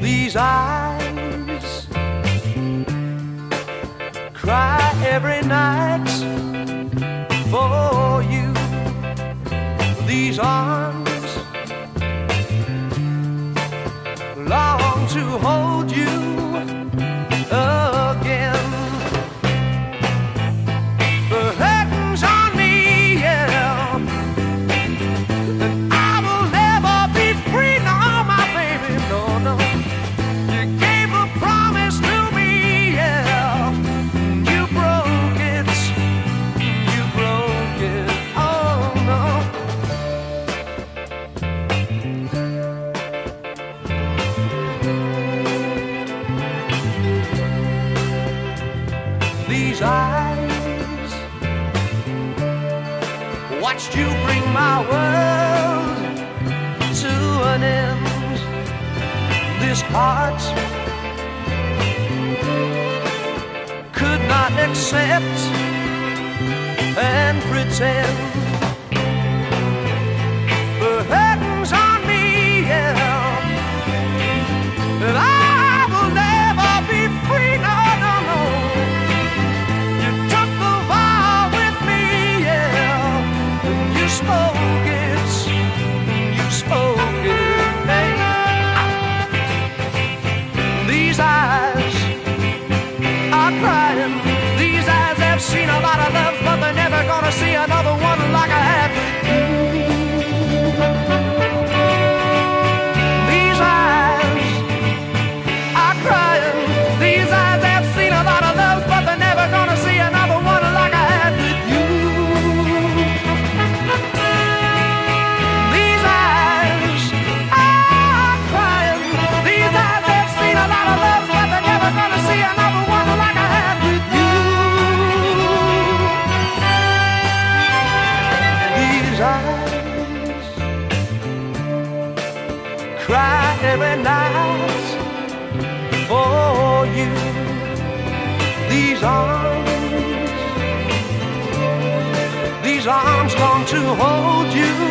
These eyes cry every night for you. These arms long to hold. these eyes watched you bring my world to an end. This heart could not accept and pretend his eyes. Cry every night for you. These arms, these arms long to hold you.